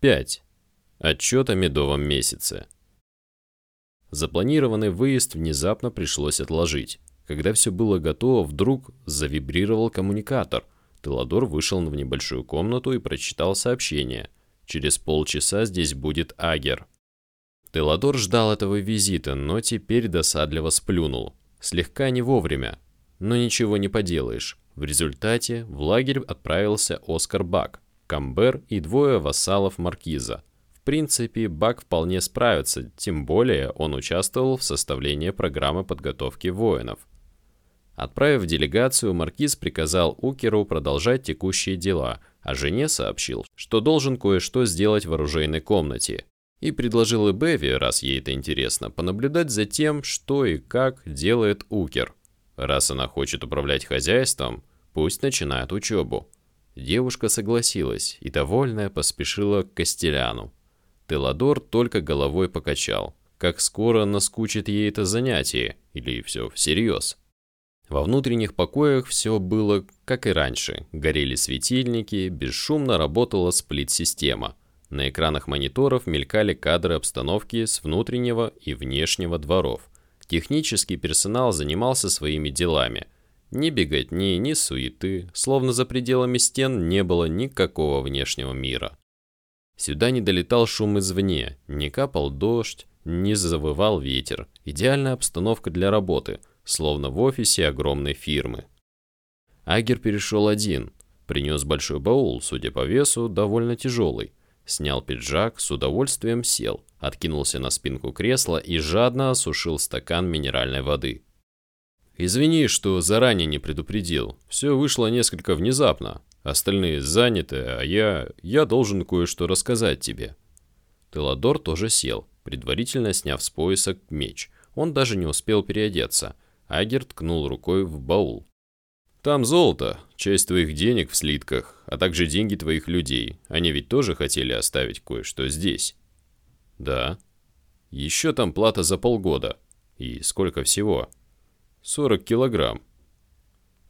5. Отчет о медовом месяце. Запланированный выезд внезапно пришлось отложить. Когда все было готово, вдруг завибрировал коммуникатор. Теладор вышел в небольшую комнату и прочитал сообщение. Через полчаса здесь будет Агер. Теладор ждал этого визита, но теперь досадливо сплюнул. Слегка не вовремя. Но ничего не поделаешь. В результате в лагерь отправился Оскар Бак, Камбер и двое вассалов Маркиза. В принципе, Бак вполне справится, тем более он участвовал в составлении программы подготовки воинов. Отправив делегацию, Маркиз приказал Укеру продолжать текущие дела, а жене сообщил, что должен кое-что сделать в оружейной комнате. И предложил Беви, раз ей это интересно, понаблюдать за тем, что и как делает Укер. Раз она хочет управлять хозяйством, пусть начинает учебу. Девушка согласилась и, довольная, поспешила к Костеляну. Теладор только головой покачал. Как скоро наскучит ей это занятие, или все всерьез. Во внутренних покоях все было как и раньше. Горели светильники, бесшумно работала сплит-система. На экранах мониторов мелькали кадры обстановки с внутреннего и внешнего дворов. Технический персонал занимался своими делами. Ни беготни, ни суеты, словно за пределами стен не было никакого внешнего мира. Сюда не долетал шум извне, не капал дождь, не завывал ветер. Идеальная обстановка для работы – словно в офисе огромной фирмы. Агер перешел один, принес большой баул, судя по весу, довольно тяжелый. Снял пиджак, с удовольствием сел, откинулся на спинку кресла и жадно осушил стакан минеральной воды. «Извини, что заранее не предупредил. Все вышло несколько внезапно. Остальные заняты, а я... я должен кое-что рассказать тебе». Теладор тоже сел, предварительно сняв с пояса меч. Он даже не успел переодеться – Агер ткнул рукой в баул. «Там золото, часть твоих денег в слитках, а также деньги твоих людей. Они ведь тоже хотели оставить кое-что здесь». «Да». «Еще там плата за полгода. И сколько всего?» «40 килограмм».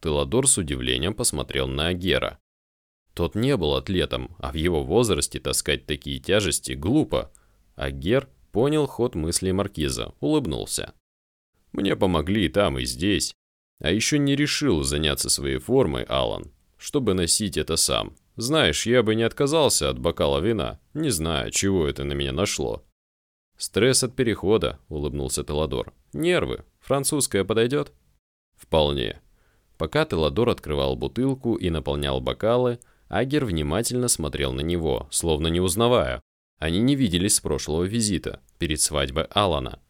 Теладор с удивлением посмотрел на Агера. Тот не был атлетом, а в его возрасте таскать такие тяжести глупо. Агер понял ход мыслей Маркиза, улыбнулся. Мне помогли и там, и здесь. А еще не решил заняться своей формой, Алан, чтобы носить это сам. Знаешь, я бы не отказался от бокала вина, не знаю, чего это на меня нашло. Стресс от перехода, улыбнулся Теладор. Нервы. Французская подойдет? Вполне. Пока Теладор открывал бутылку и наполнял бокалы, Агер внимательно смотрел на него, словно не узнавая. Они не виделись с прошлого визита, перед свадьбой Алана.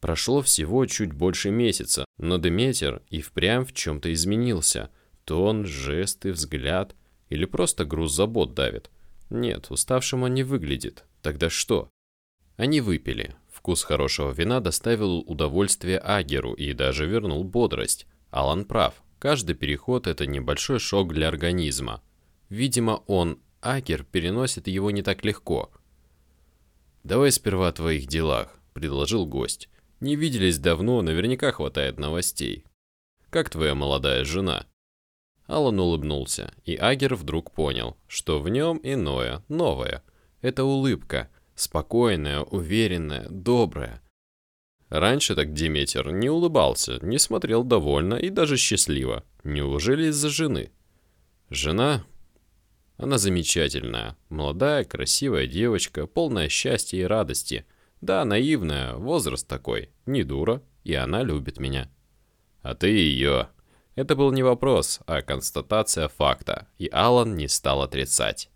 Прошло всего чуть больше месяца, но Деметер и впрямь в чем-то изменился. Тон, жесты, взгляд или просто груз забот давит. Нет, уставшим он не выглядит. Тогда что? Они выпили. Вкус хорошего вина доставил удовольствие Агеру и даже вернул бодрость. Алан прав. Каждый переход – это небольшой шок для организма. Видимо, он, Агер, переносит его не так легко. «Давай сперва о твоих делах», – предложил гость. Не виделись давно, наверняка хватает новостей. Как твоя молодая жена?» Алан улыбнулся, и Агер вдруг понял, что в нем иное, новое. Это улыбка, спокойная, уверенная, добрая. Раньше так Диметер не улыбался, не смотрел довольно и даже счастливо. Неужели из-за жены? Жена? Она замечательная, молодая, красивая девочка, полная счастья и радости – да, наивная, возраст такой, не дура, и она любит меня. А ты ее. Это был не вопрос, а констатация факта, и Алан не стал отрицать.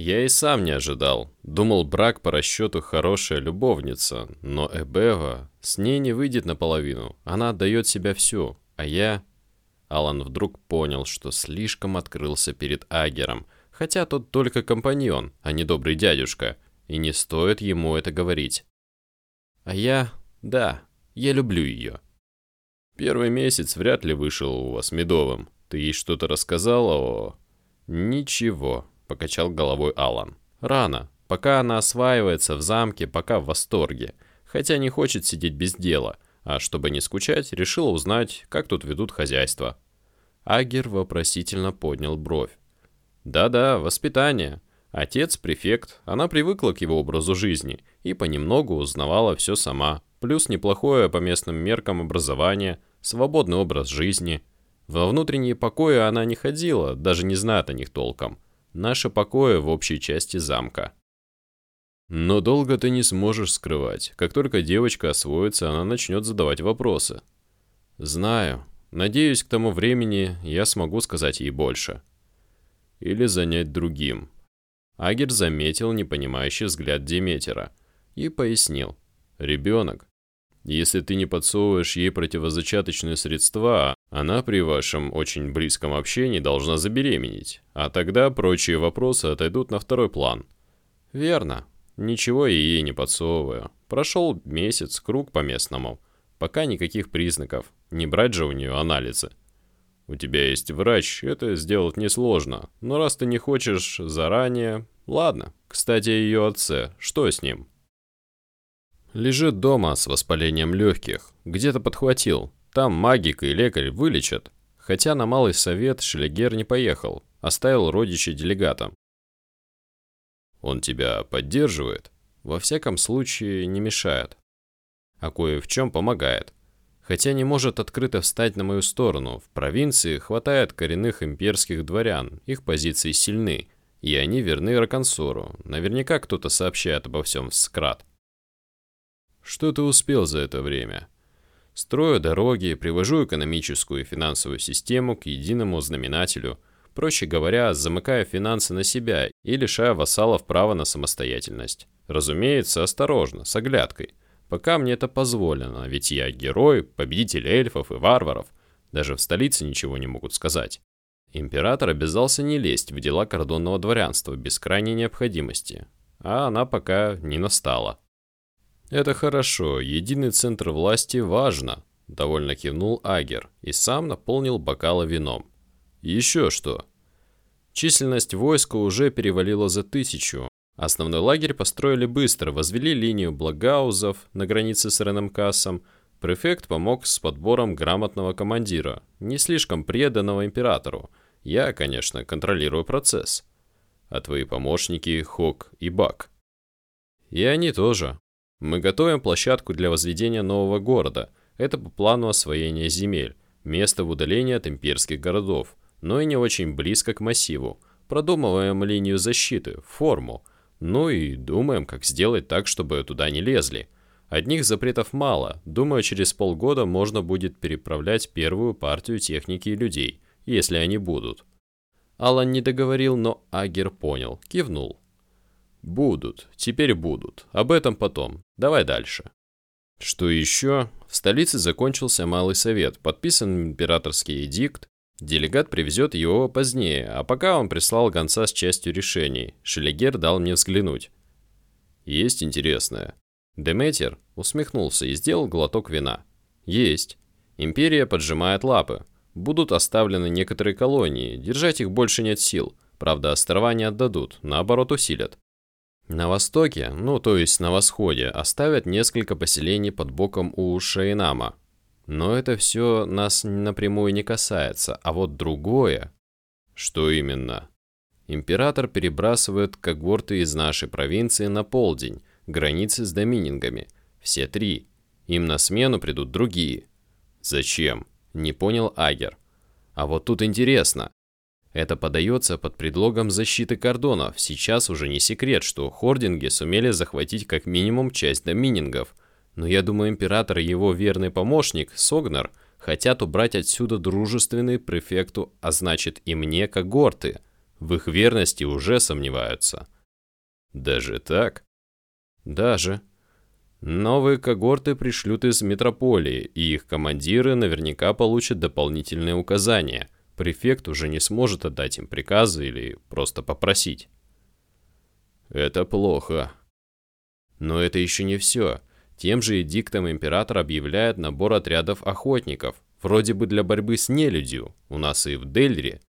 Я и сам не ожидал. Думал, брак по расчету хорошая любовница, но Эбева с ней не выйдет наполовину. Она отдает себя всю, а я... Алан вдруг понял, что слишком открылся перед Агером, хотя тот только компаньон, а не добрый дядюшка — и не стоит ему это говорить. А я... да, я люблю ее. Первый месяц вряд ли вышел у вас медовым. Ты ей что-то рассказала о... Ничего, покачал головой Алан. Рано. Пока она осваивается в замке, пока в восторге. Хотя не хочет сидеть без дела. А чтобы не скучать, решила узнать, как тут ведут хозяйство. Агер вопросительно поднял бровь. «Да-да, воспитание. Отец – префект, она привыкла к его образу жизни и понемногу узнавала все сама, плюс неплохое по местным меркам образование, свободный образ жизни. Во внутренние покои она не ходила, даже не знает о них толком. Наши покои в общей части замка. Но долго ты не сможешь скрывать. Как только девочка освоится, она начнет задавать вопросы. Знаю. Надеюсь, к тому времени я смогу сказать ей больше. Или занять другим. Агер заметил непонимающий взгляд Деметера и пояснил. «Ребенок. Если ты не подсовываешь ей противозачаточные средства, она при вашем очень близком общении должна забеременеть, а тогда прочие вопросы отойдут на второй план». «Верно. Ничего я ей не подсовываю. Прошел месяц, круг по местному. Пока никаких признаков. Не брать же у нее анализы. У тебя есть врач, это сделать несложно. Но раз ты не хочешь заранее... Ладно. Кстати, ее отце. Что с ним? Лежит дома с воспалением легких. Где-то подхватил. Там магик и лекарь вылечат. Хотя на малый совет Шлегер не поехал. Оставил родичей делегатам. Он тебя поддерживает? Во всяком случае, не мешает. А кое в чем помогает. Хотя не может открыто встать на мою сторону. В провинции хватает коренных имперских дворян, их позиции сильны, и они верны Раконсору. Наверняка кто-то сообщает обо всем в Скрат. Что ты успел за это время? Строю дороги, привожу экономическую и финансовую систему к единому знаменателю – Проще говоря, замыкая финансы на себя и лишая вассалов права на самостоятельность. Разумеется, осторожно, с оглядкой. Пока мне это позволено, ведь я герой, победитель эльфов и варваров. Даже в столице ничего не могут сказать. Император обязался не лезть в дела кордонного дворянства без крайней необходимости. А она пока не настала. «Это хорошо, единый центр власти важно», – довольно кивнул Агер и сам наполнил бокалы вином. Еще что. Численность войска уже перевалила за тысячу. Основной лагерь построили быстро, возвели линию благаузов на границе с Ренемкасом. Префект помог с подбором грамотного командира, не слишком преданного императору. Я, конечно, контролирую процесс. А твои помощники Хок и Бак. И они тоже. Мы готовим площадку для возведения нового города. Это по плану освоения земель. Место в удалении от имперских городов но и не очень близко к массиву. Продумываем линию защиты, форму. Ну и думаем, как сделать так, чтобы туда не лезли. Одних запретов мало. Думаю, через полгода можно будет переправлять первую партию техники и людей, если они будут. Алан не договорил, но Агер понял, кивнул. Будут, теперь будут. Об этом потом. Давай дальше. Что еще? В столице закончился Малый Совет, подписан императорский эдикт, Делегат привезет его позднее, а пока он прислал гонца с частью решений. Шелегер дал мне взглянуть. Есть интересное. Деметер усмехнулся и сделал глоток вина. Есть. Империя поджимает лапы. Будут оставлены некоторые колонии, держать их больше нет сил. Правда, острова не отдадут, наоборот усилят. На востоке, ну то есть на восходе, оставят несколько поселений под боком у Шейнама, но это все нас напрямую не касается, а вот другое... Что именно? Император перебрасывает когорты из нашей провинции на полдень, границы с доминингами. Все три. Им на смену придут другие. Зачем? Не понял Агер. А вот тут интересно. Это подается под предлогом защиты кордонов. Сейчас уже не секрет, что хординги сумели захватить как минимум часть доминингов – но я думаю, император и его верный помощник, Согнар, хотят убрать отсюда дружественный префекту, а значит и мне когорты. В их верности уже сомневаются. Даже так? Даже. Новые когорты пришлют из метрополии, и их командиры наверняка получат дополнительные указания. Префект уже не сможет отдать им приказы или просто попросить. Это плохо. Но это еще не все. Тем же эдиктом император объявляет набор отрядов охотников, вроде бы для борьбы с нелюдью, у нас и в Дельре.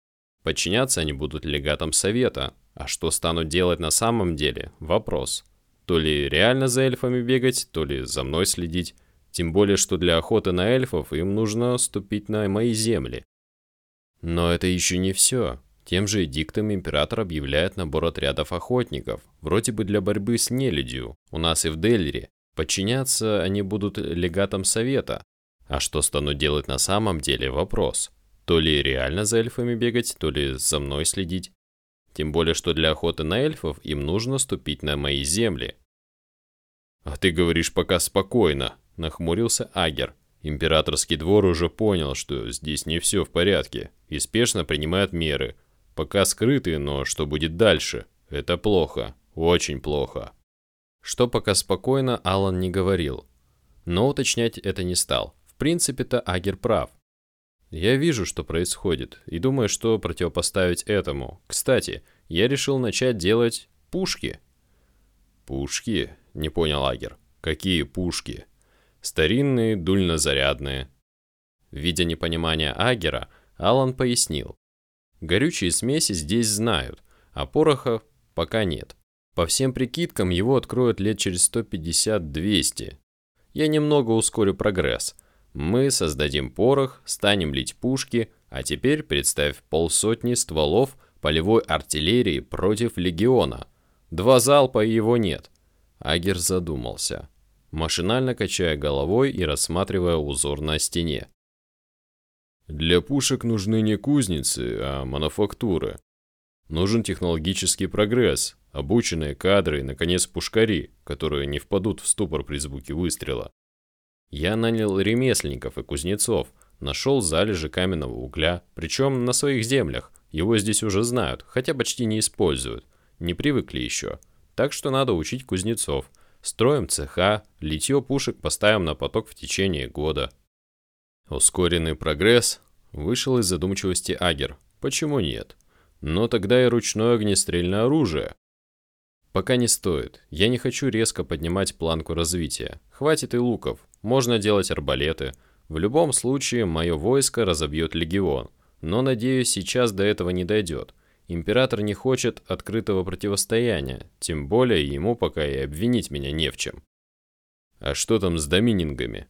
Подчиняться они будут легатам совета, а что станут делать на самом деле – вопрос. То ли реально за эльфами бегать, то ли за мной следить. Тем более, что для охоты на эльфов им нужно ступить на мои земли. Но это еще не все. Тем же эдиктом император объявляет набор отрядов охотников, вроде бы для борьбы с нелюдью, у нас и в Деллере. Подчиняться они будут легатам совета. А что станут делать на самом деле – вопрос. То ли реально за эльфами бегать, то ли за мной следить. Тем более, что для охоты на эльфов им нужно ступить на мои земли. «А ты говоришь пока спокойно», – нахмурился Агер. Императорский двор уже понял, что здесь не все в порядке, и спешно принимает меры. Пока скрытые, но что будет дальше? Это плохо, очень плохо. Что пока спокойно, Алан не говорил. Но уточнять это не стал. В принципе-то Агер прав. Я вижу, что происходит, и думаю, что противопоставить этому. Кстати, я решил начать делать пушки. Пушки? Не понял Агер. Какие пушки? Старинные, дульнозарядные. Видя непонимание Агера, Алан пояснил. Горючие смеси здесь знают, а пороха пока нет. По всем прикидкам, его откроют лет через 150-200. Я немного ускорю прогресс. Мы создадим порох, станем лить пушки, а теперь представь полсотни стволов полевой артиллерии против легиона. Два залпа и его нет. Агер задумался машинально качая головой и рассматривая узор на стене. Для пушек нужны не кузницы, а мануфактуры. Нужен технологический прогресс, обученные кадры и, наконец, пушкари, которые не впадут в ступор при звуке выстрела. Я нанял ремесленников и кузнецов, нашел залежи каменного угля, причем на своих землях. Его здесь уже знают, хотя почти не используют. Не привыкли еще. Так что надо учить кузнецов, Строим цеха, литье пушек поставим на поток в течение года. Ускоренный прогресс вышел из задумчивости Агер. Почему нет? Но тогда и ручное огнестрельное оружие. Пока не стоит. Я не хочу резко поднимать планку развития. Хватит и луков. Можно делать арбалеты. В любом случае, мое войско разобьет легион. Но, надеюсь, сейчас до этого не дойдет. Император не хочет открытого противостояния, тем более ему пока и обвинить меня не в чем. А что там с доминингами?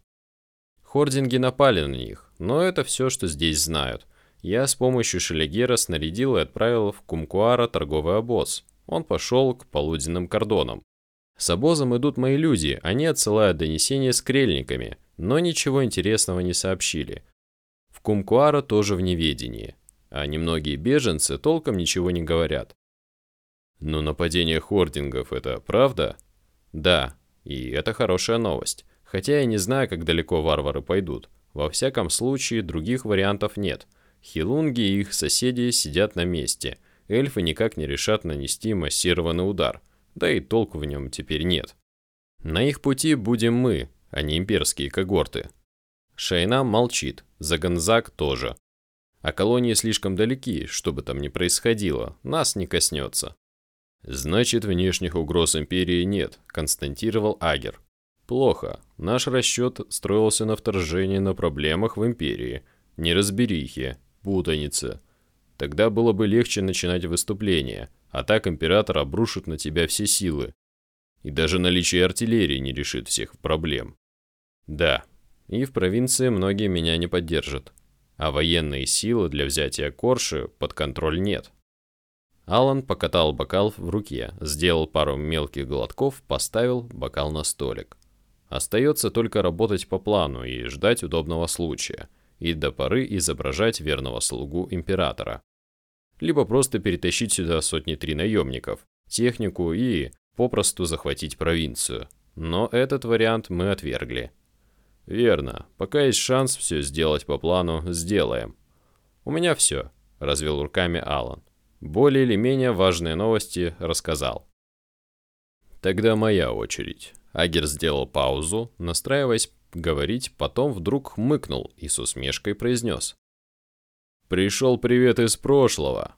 Хординги напали на них, но это все, что здесь знают. Я с помощью Шелегера снарядил и отправил в Кумкуара торговый обоз. Он пошел к полуденным кордонам. С обозом идут мои люди, они отсылают донесения с крельниками, но ничего интересного не сообщили. В Кумкуара тоже в неведении а немногие беженцы толком ничего не говорят. Но нападение хордингов – это правда? Да, и это хорошая новость. Хотя я не знаю, как далеко варвары пойдут. Во всяком случае, других вариантов нет. Хилунги и их соседи сидят на месте. Эльфы никак не решат нанести массированный удар. Да и толку в нем теперь нет. На их пути будем мы, а не имперские когорты. Шайнам молчит, Заганзак тоже. А колонии слишком далеки, что бы там ни происходило, нас не коснется. Значит, внешних угроз империи нет, констатировал Агер. Плохо. Наш расчет строился на вторжении на проблемах в империи, неразберихе, путанице. Тогда было бы легче начинать выступление, а так император обрушит на тебя все силы. И даже наличие артиллерии не решит всех проблем. Да, и в провинции многие меня не поддержат а военные силы для взятия Корши под контроль нет. Алан покатал бокал в руке, сделал пару мелких глотков, поставил бокал на столик. Остается только работать по плану и ждать удобного случая, и до поры изображать верного слугу императора. Либо просто перетащить сюда сотни-три наемников, технику и попросту захватить провинцию. Но этот вариант мы отвергли. «Верно. Пока есть шанс все сделать по плану, сделаем». «У меня все», — развел руками Алан. Более или менее важные новости рассказал. «Тогда моя очередь». Агер сделал паузу, настраиваясь говорить, потом вдруг хмыкнул и с усмешкой произнес. «Пришел привет из прошлого.